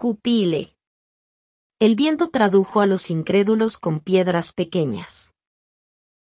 Cupile. El viento tradujo a los incrédulos con piedras pequeñas.